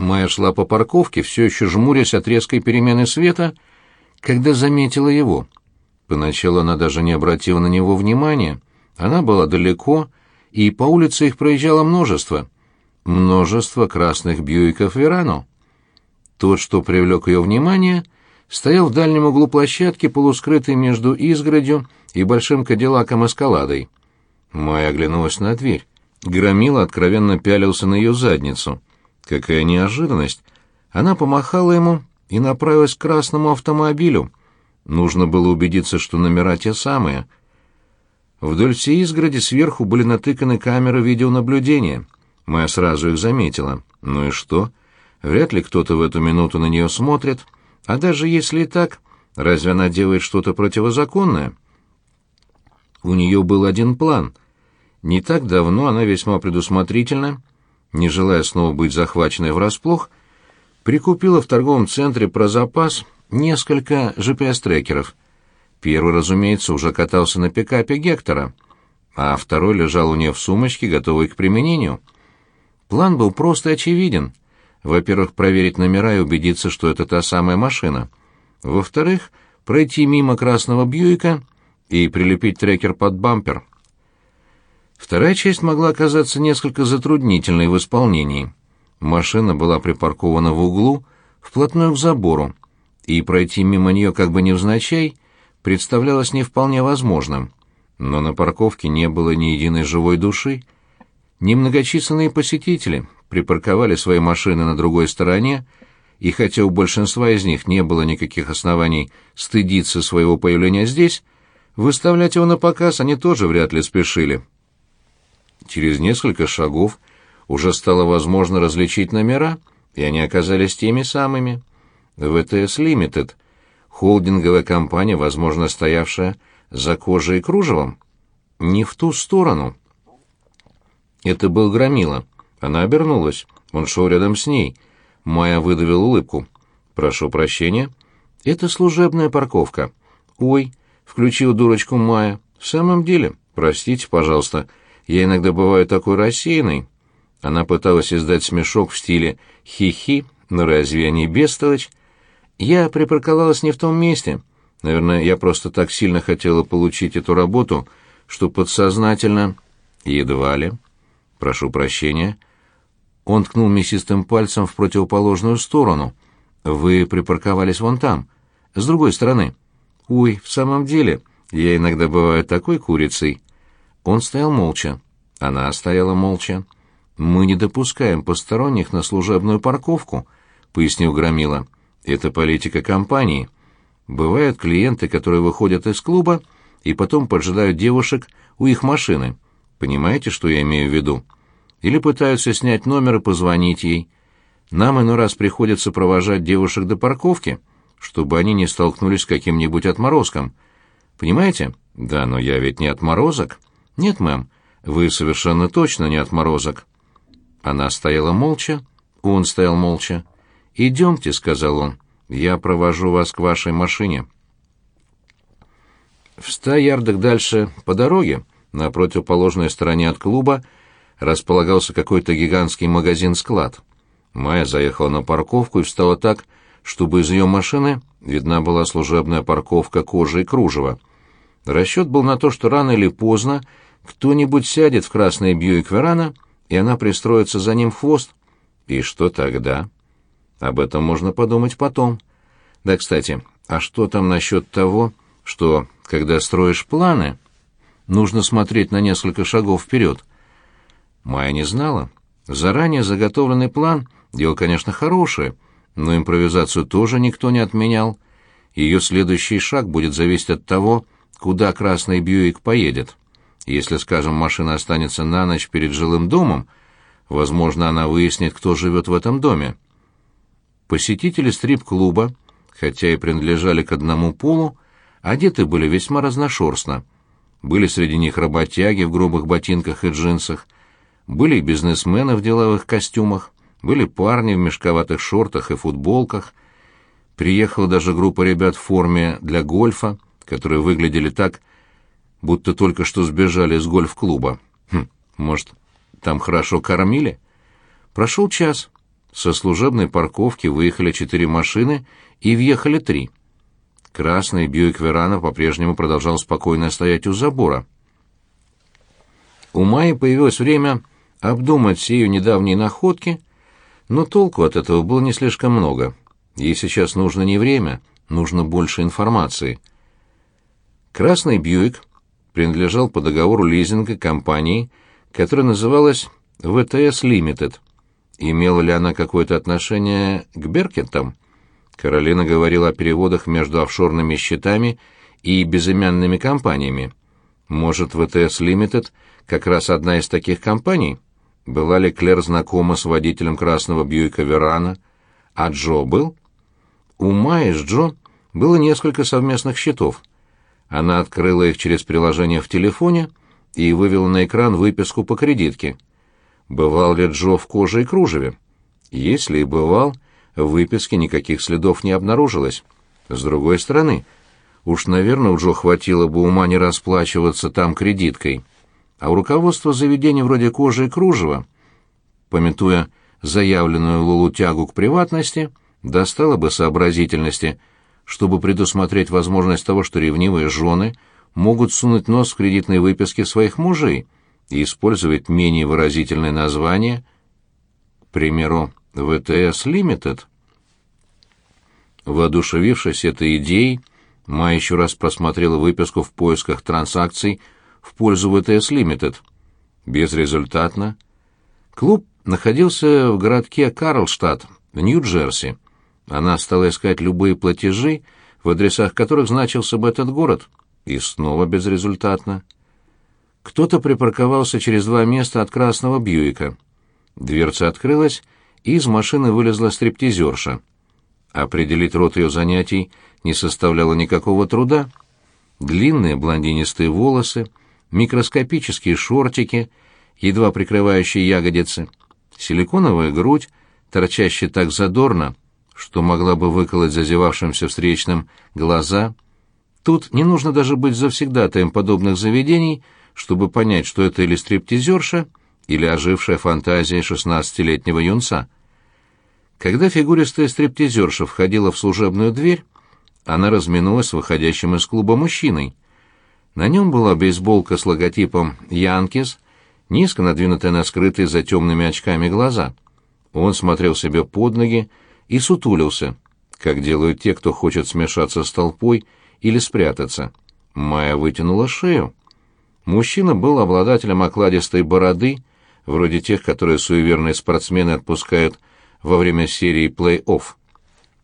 Майя шла по парковке, все еще жмурясь от резкой перемены света, когда заметила его. Поначалу она даже не обратила на него внимания. Она была далеко, и по улице их проезжало множество. Множество красных Бьюиков Верану. Тот, что привлек ее внимание, стоял в дальнем углу площадки, полускрытый между изгородью и большим кадиллаком эскаладой. Майя оглянулась на дверь. Громила откровенно пялился на ее задницу. Какая неожиданность! Она помахала ему и направилась к красному автомобилю. Нужно было убедиться, что номера те самые. Вдоль всей изгороди сверху были натыканы камеры видеонаблюдения. Майя сразу их заметила. Ну и что? Вряд ли кто-то в эту минуту на нее смотрит. А даже если и так, разве она делает что-то противозаконное? У нее был один план. Не так давно она весьма предусмотрительно, не желая снова быть захваченной врасплох, прикупила в торговом центре про запас несколько GPS-трекеров. Первый, разумеется, уже катался на пикапе Гектора, а второй лежал у нее в сумочке, готовый к применению. План был прост и очевиден. Во-первых, проверить номера и убедиться, что это та самая машина. Во-вторых, пройти мимо красного Бьюика и прилепить трекер под бампер. Вторая часть могла оказаться несколько затруднительной в исполнении. Машина была припаркована в углу, вплотную к забору, и пройти мимо нее как бы невзначай представлялось не вполне возможным. Но на парковке не было ни единой живой души. Немногочисленные посетители припарковали свои машины на другой стороне, и хотя у большинства из них не было никаких оснований стыдиться своего появления здесь, Выставлять его на показ они тоже вряд ли спешили. Через несколько шагов уже стало возможно различить номера, и они оказались теми самыми. ВТС Лимитед, холдинговая компания, возможно, стоявшая за кожей и кружевом. Не в ту сторону. Это был Громила. Она обернулась. Он шел рядом с ней. Майя выдавил улыбку. «Прошу прощения. Это служебная парковка». «Ой, включил дурочку Майя. «В самом деле, простите, пожалуйста, я иногда бываю такой рассеянной». Она пыталась издать смешок в стиле «хи-хи», но разве я не бестолочь? Я припарковалась не в том месте. Наверное, я просто так сильно хотела получить эту работу, что подсознательно... Едва ли. Прошу прощения. Он ткнул мясистым пальцем в противоположную сторону. Вы припарковались вон там, с другой стороны. «Ой, в самом деле, я иногда бываю такой курицей». Он стоял молча. Она стояла молча. «Мы не допускаем посторонних на служебную парковку», — пояснил Громила. «Это политика компании. Бывают клиенты, которые выходят из клуба и потом поджидают девушек у их машины. Понимаете, что я имею в виду? Или пытаются снять номер и позвонить ей. Нам иной раз приходится провожать девушек до парковки» чтобы они не столкнулись с каким-нибудь отморозком. Понимаете? Да, но я ведь не отморозок. Нет, мэм, вы совершенно точно не отморозок. Она стояла молча, он стоял молча. «Идемте», — сказал он, — «я провожу вас к вашей машине». В ста ярдах дальше по дороге, на противоположной стороне от клуба, располагался какой-то гигантский магазин-склад. Майя заехала на парковку и встала так, чтобы из ее машины видна была служебная парковка кожи и кружева. Расчет был на то, что рано или поздно кто-нибудь сядет в красный Бьюик Верана, и она пристроится за ним в хвост. И что тогда? Об этом можно подумать потом. Да, кстати, а что там насчет того, что, когда строишь планы, нужно смотреть на несколько шагов вперед? Майя не знала. Заранее заготовленный план — дело, конечно, хорошее — но импровизацию тоже никто не отменял. Ее следующий шаг будет зависеть от того, куда красный Бьюик поедет. Если, скажем, машина останется на ночь перед жилым домом, возможно, она выяснит, кто живет в этом доме. Посетители стрип-клуба, хотя и принадлежали к одному полу, одеты были весьма разношерстно. Были среди них работяги в грубых ботинках и джинсах, были и бизнесмены в деловых костюмах, были парни в мешковатых шортах и футболках. Приехала даже группа ребят в форме для гольфа, которые выглядели так, будто только что сбежали из гольф-клуба. Хм, может, там хорошо кормили? Прошел час. со служебной парковки выехали четыре машины и въехали три. Красный Бьюик Верана по-прежнему продолжал спокойно стоять у забора. У Майи появилось время обдумать все ее недавние находки, но толку от этого было не слишком много. Ей сейчас нужно не время, нужно больше информации. Красный Бьюик принадлежал по договору лизинга компании, которая называлась ВТС Лимитед. Имела ли она какое-то отношение к Беркетам? Каролина говорила о переводах между офшорными счетами и безымянными компаниями. Может, ВТС Лимитед как раз одна из таких компаний? Была ли Клэр знакома с водителем красного Бьюика Верана? А Джо был? У Майи с Джо было несколько совместных счетов. Она открыла их через приложение в телефоне и вывела на экран выписку по кредитке. Бывал ли Джо в коже и кружеве? Если и бывал, в выписке никаких следов не обнаружилось. С другой стороны, уж, наверное, у Джо хватило бы ума не расплачиваться там кредиткой. А у руководства заведения вроде кожи и кружева, пометуя заявленную Лулу тягу к приватности, достало бы сообразительности, чтобы предусмотреть возможность того, что ревнивые жены могут сунуть нос в кредитные выписки своих мужей и использовать менее выразительное название, к примеру, ВТС Limited. Воодушевившись этой идеей, Майя еще раз просмотрела выписку в поисках транзакций в пользу ВТС Limited. Безрезультатно. Клуб находился в городке Карлштадт, в Нью-Джерси. Она стала искать любые платежи, в адресах которых значился бы этот город, и снова безрезультатно. Кто-то припарковался через два места от красного Бьюика. Дверца открылась, и из машины вылезла стриптизерша. Определить рот ее занятий не составляло никакого труда. Длинные блондинистые волосы, микроскопические шортики, едва прикрывающие ягодицы, силиконовая грудь, торчащая так задорно, что могла бы выколоть зазевавшимся встречным глаза. Тут не нужно даже быть завсегдатаем подобных заведений, чтобы понять, что это или стриптизерша, или ожившая фантазия шестнадцатилетнего юнца. Когда фигуристая стриптизерша входила в служебную дверь, она разминулась с выходящим из клуба мужчиной. На нем была бейсболка с логотипом «Янкис», низко надвинутая на скрытые за темными очками глаза. Он смотрел себе под ноги и сутулился, как делают те, кто хочет смешаться с толпой или спрятаться. Майя вытянула шею. Мужчина был обладателем окладистой бороды, вроде тех, которые суеверные спортсмены отпускают во время серии плей-офф.